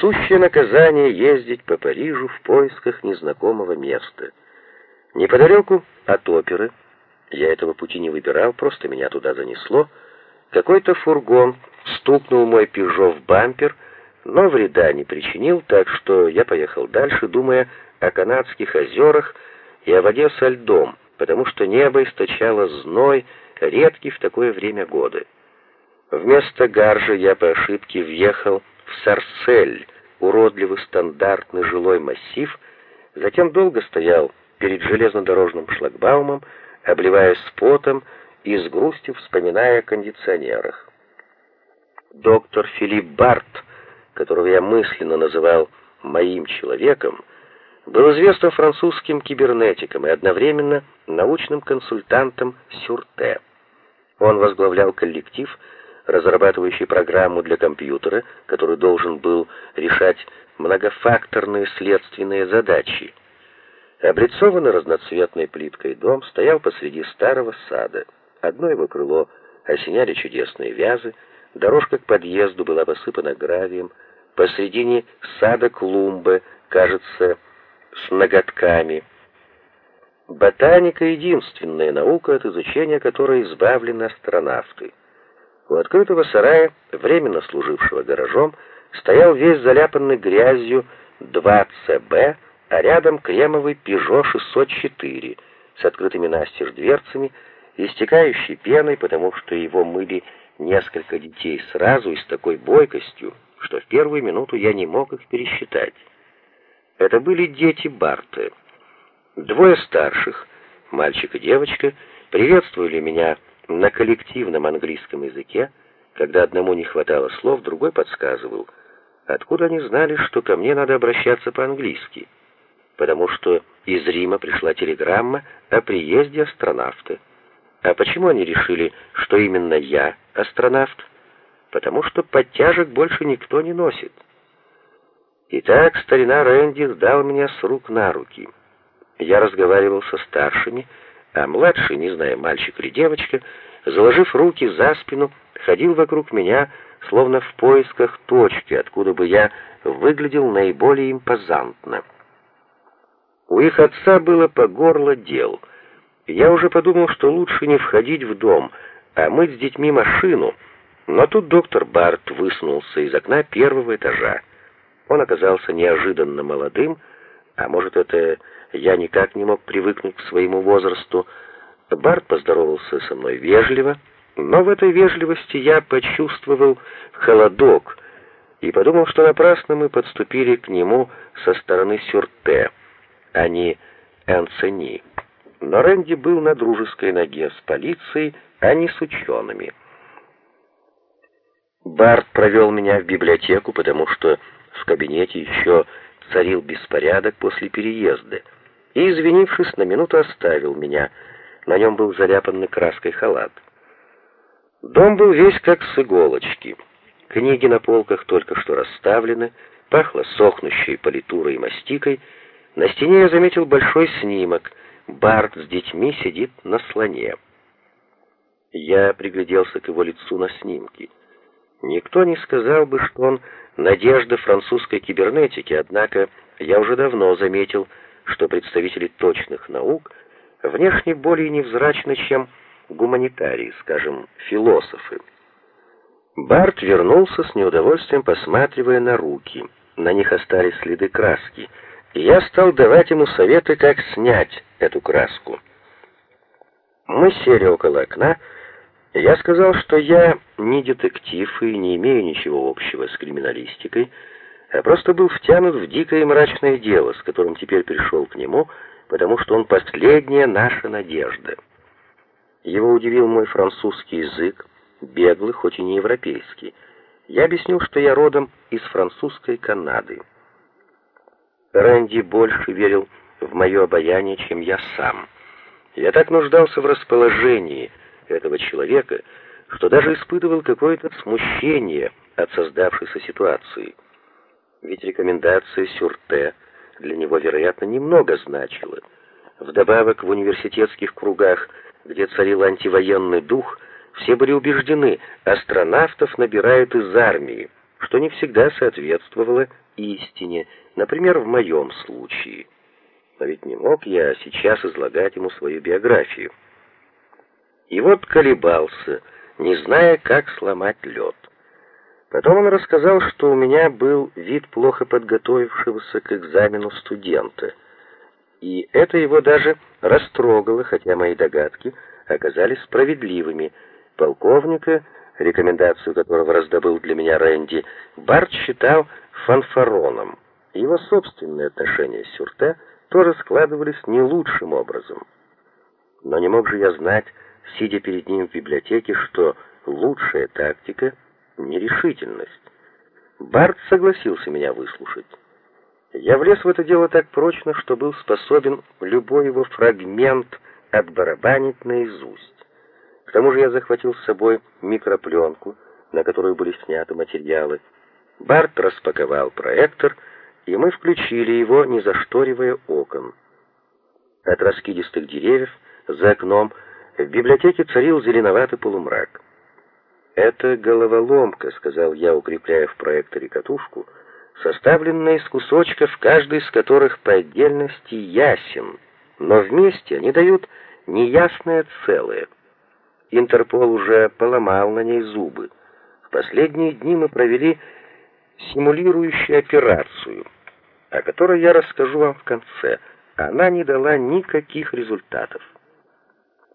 сущее наказание ездить по Парижу в поисках незнакомого места. Неподалеку от оперы, я этого пути не выбирал, просто меня туда занесло, какой-то фургон стукнул мой «Пежо» в бампер, но вреда не причинил, так что я поехал дальше, думая о канадских озерах и о воде со льдом, потому что небо источало зной, редкий в такое время года. Вместо гаржа я по ошибке въехал в Сарсель, уродливый стандартный жилой массив, затем долго стоял перед железнодорожным шлагбаумом, обливаясь потом и с грустью вспоминая о кондиционерах. Доктор Филипп Барт, которого я мысленно называл «моим человеком», был известным французским кибернетиком и одновременно научным консультантом Сюрте. Он возглавлял коллектив, разрабатывающий программу для компьютера, который должен был решать многофакторные следственные задачи. Облицованный разноцветной плиткой дом стоял посреди старого сада. Одно его крыло осеняли чудесные вязы, дорожка к подъезду была посыпана гравием, посредине сада клумбы, кажется, с ноготками. Ботаника — единственная наука, от изучения которой избавлены астронавты. У открытого сарая, временно служившего гаражом, стоял весь заляпанный грязью 2ЦБ, а рядом кремовый Peugeot 604 с открытыми настежь дверцами, истекающий пеной, потому что его мыли несколько детей сразу и с такой бойкостью, что в первую минуту я не мог их пересчитать. Это были дети Барты. Двое старших, мальчик и девочка, приветствовали меня на коллективном английском языке, когда одному не хватало слов, другой подсказывал, откуда они знали, что ко мне надо обращаться по-английски, потому что из Рима пришла телеграмма о приезде астронавта. А почему они решили, что именно я астронавт? Потому что подтяжек больше никто не носит. Итак, старина Рэнди сдал меня с рук на руки. Я разговаривал со старшими, а младший, не знаю, мальчик или девочка, заложив руки за спину, ходил вокруг меня, словно в поисках точки, откуда бы я выглядел наиболее импозантно. У их отца было по горло дел. Я уже подумал, что лучше не входить в дом, а мыть с детьми машину, но тут доктор Барт высунулся из окна первого этажа. Он оказался неожиданно молодым, а может, это я никак не мог привыкнуть к своему возрасту. Барт поздоровался со мной вежливо, но в этой вежливости я почувствовал холодок и подумал, что напрасно мы подступили к нему со стороны Сюрте, а не Энцени. Но Рэнди был на дружеской ноге с полицией, а не с учеными. Барт провел меня в библиотеку, потому что в кабинете еще царил беспорядок после переезда, и, извинившись, на минуту оставил меня. На нем был заляпанный краской халат. Дом был весь как с иголочки. Книги на полках только что расставлены, пахло сохнущей политурой и мастикой. На стене я заметил большой снимок. Барт с детьми сидит на слоне. Я пригляделся к его лицу на снимке. Никто не сказал бы, что он надежда французской кибернетики, однако я уже давно заметил, что представители точных наук внешне более невзрачны, чем гуманитарии, скажем, философы. Барт вернулся с неудовольствием, посматривая на руки. На них остались следы краски, и я стал давать ему советы, как снять эту краску. Мы сели около окна, я сказал, что я не детектив и не имею ничего общего с криминалистикой, а просто был втянут в дикое и мрачное дело, с которым теперь пришел к нему, потому что он последняя наша надежда. Его удивил мой французский язык, беглый, хоть и не европейский. Я объяснил, что я родом из французской Канады. Рэнди больше верил в мое обаяние, чем я сам. Я так нуждался в расположении, этого человека, что даже испытывал какое-то смущение от создавшейся ситуации. Ведь рекомендация Сюрте для него, вероятно, немного значила. Вдобавок, в университетских кругах, где царил антивоенный дух, все были убеждены, астронавтов набирают из армии, что не всегда соответствовало истине, например, в моем случае. Но ведь не мог я сейчас излагать ему свою биографию. И вот колебался, не зная, как сломать лед. Потом он рассказал, что у меня был вид плохо подготовившегося к экзамену студента. И это его даже растрогало, хотя мои догадки оказались справедливыми. Полковника, рекомендацию которого раздобыл для меня Рэнди, Барт считал фанфароном. Его собственные отношения с Сюрте тоже складывались не лучшим образом. Но не мог же я знать, сидя перед ним в библиотеке, что лучшая тактика — нерешительность. Барт согласился меня выслушать. Я влез в это дело так прочно, что был способен любой его фрагмент отбарабанить наизусть. К тому же я захватил с собой микропленку, на которую были сняты материалы. Барт распаковал проектор, и мы включили его, не зашторивая окон. От раскидистых деревьев за окном в библиотеке царил зеленоватый полумрак. «Это головоломка», — сказал я, укрепляя в проекторе катушку, составленная из кусочков, каждый из которых по отдельности ясен, но вместе они дают неясное целое. Интерпол уже поломал на ней зубы. В последние дни мы провели симулирующую операцию, о которой я расскажу вам в конце. Она не дала никаких результатов.